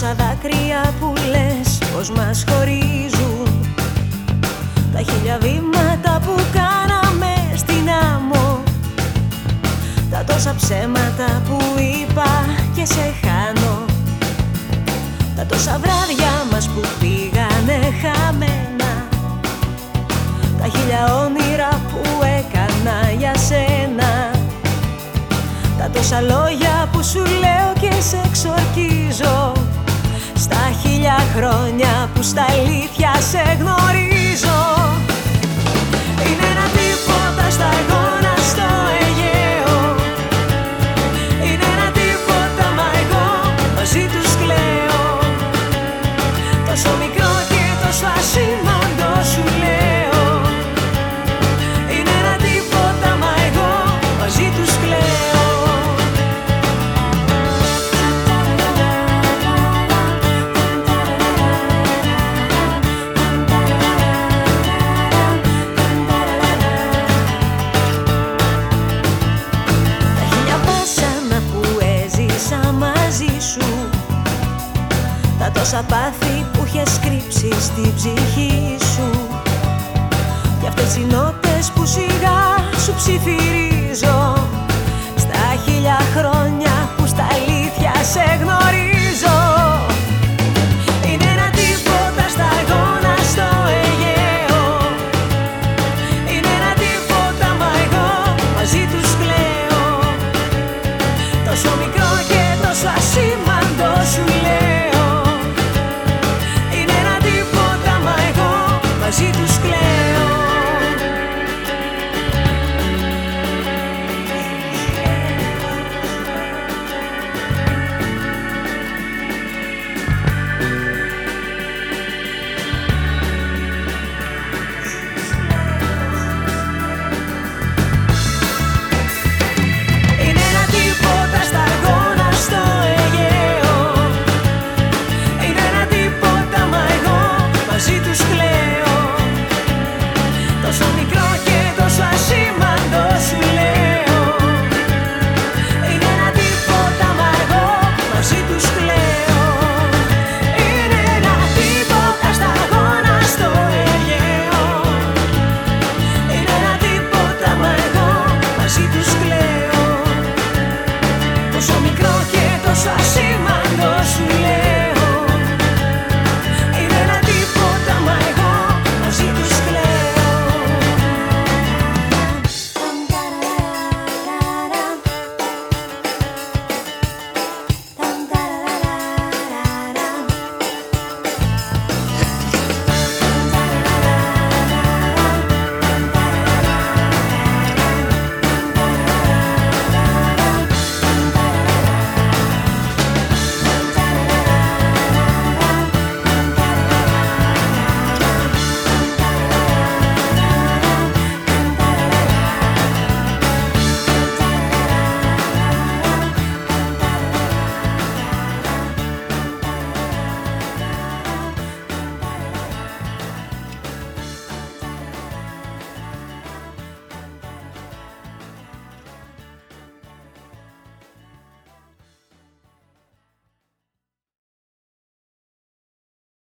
τόσα δάκρυα που λες πως μας χωρίζουν. Τα χίλια βήματα που κάναμε στην άμμο. Τα τόσα ψέματα που είπα και σε χάνω. Τα τόσα βράδια μας που πήγανε χαμένα. Τα χίλια όνειρα που έκανα για σένα. Τα τόσα λόγια που σου λέω και σε εξορκίζω Στα χίλια χρόνια που στα αλήθεια σε γνωρίζω έζησα μαζί σου. Τα τόσα πάθη που είχες κρύψει στη ψυχή σου. Και αυτές οι νότες που σιγά σου ψιθυρίζουν